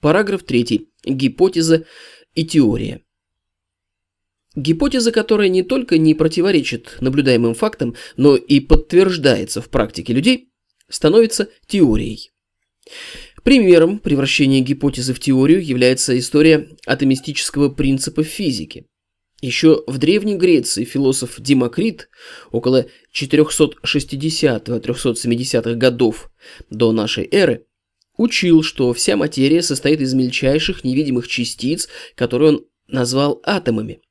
Параграф 3. Гипотеза и теория. Гипотеза, которая не только не противоречит наблюдаемым фактам, но и подтверждается в практике людей, становится теорией. Примером превращения гипотезы в теорию является история атомистического принципа физики. Еще в Древней Греции философ Демокрит около 460-370-х годов до нашей эры учил, что вся материя состоит из мельчайших невидимых частиц, которые он назвал атомами.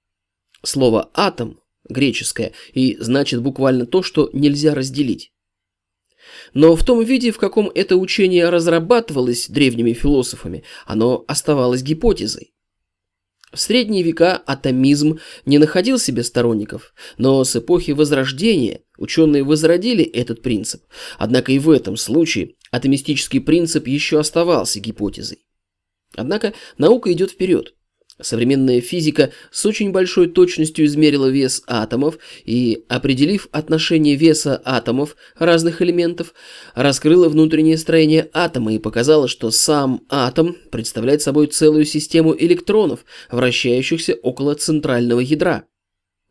Слово «атом» греческое и значит буквально то, что нельзя разделить. Но в том виде, в каком это учение разрабатывалось древними философами, оно оставалось гипотезой. В средние века атомизм не находил себе сторонников, но с эпохи Возрождения ученые возродили этот принцип. Однако и в этом случае атомистический принцип еще оставался гипотезой. Однако наука идет вперед. Современная физика с очень большой точностью измерила вес атомов и, определив отношение веса атомов разных элементов, раскрыла внутреннее строение атома и показала, что сам атом представляет собой целую систему электронов, вращающихся около центрального ядра.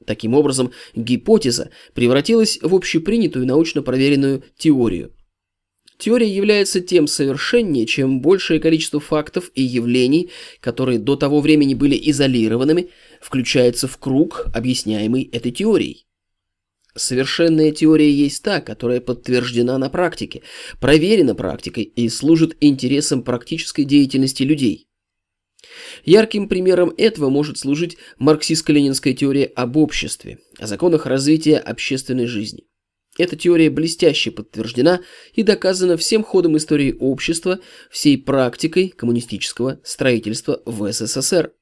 Таким образом, гипотеза превратилась в общепринятую научно проверенную теорию – Теория является тем совершеннее, чем большее количество фактов и явлений, которые до того времени были изолированными, включается в круг, объясняемый этой теорией. Совершенная теория есть та, которая подтверждена на практике, проверена практикой и служит интересам практической деятельности людей. Ярким примером этого может служить марксистско-ленинская теория об обществе, о законах развития общественной жизни. Эта теория блестяще подтверждена и доказана всем ходом истории общества, всей практикой коммунистического строительства в СССР.